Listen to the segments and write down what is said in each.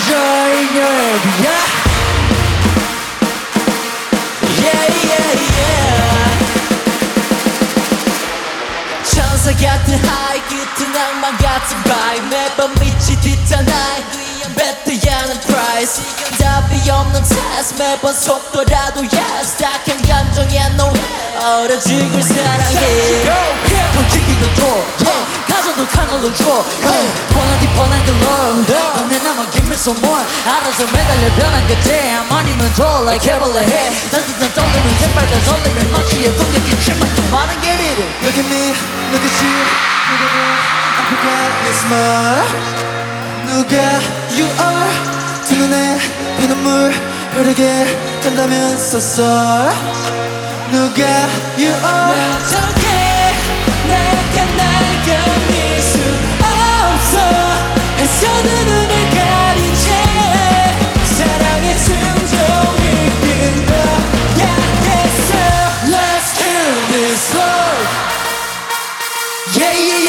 treasure in your area Yeah yeah yeah. 천사 같은 하이 끝은 악마 같은 바이 매번 미치 뒤잖아 배트 않은 price. 답이 없는 test. 매번 속도라도 yes. 딱한 감정에 no 어려지길 사랑해. 던지기도 줘 yeah. 가져도 칼로 줘. hey. 뻔한 너네 some more. 알아서 매달려 변한 그때 아니면 더 like 해볼래 해 던지던 떠드는 새빨간 설레는 너치에 동력이 더 많은 게리를 Look at me, look at you I forgot your smile 누가 you are. 두 눈에 피눈물 흐르게 된다면서 썰 누가 you are. 어떻게 내가 날 견딜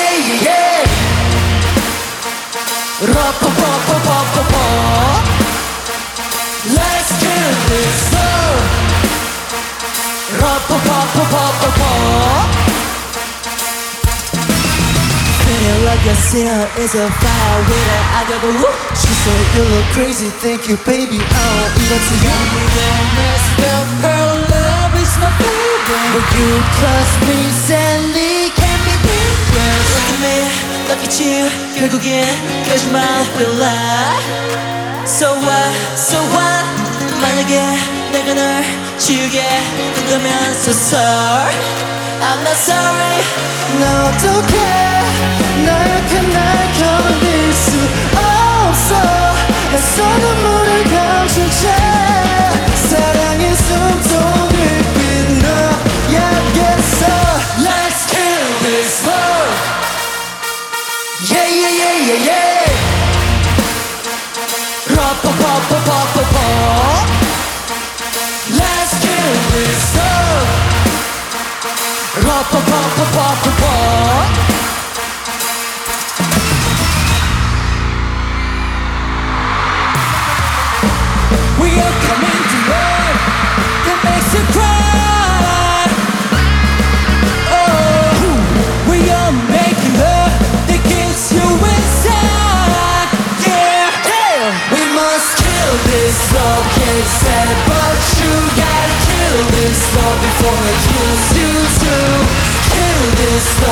yeah, yeah. Ra pa pa pa. Let's get this on. Ra pa pa pa pa pa pa. Feeling like a sinner is a fire waiter. I got a whoop. She said you look crazy, thank you, baby. Oh, don't even see you. Her love is my favorite. Will you trust me? Say you 결국엔 거짓말 will lie So what, so what 만약에 내가 널 지우게 된다면 so sorry I'm not sorry 나 어떡해 나약한 날 견딜 We are coming This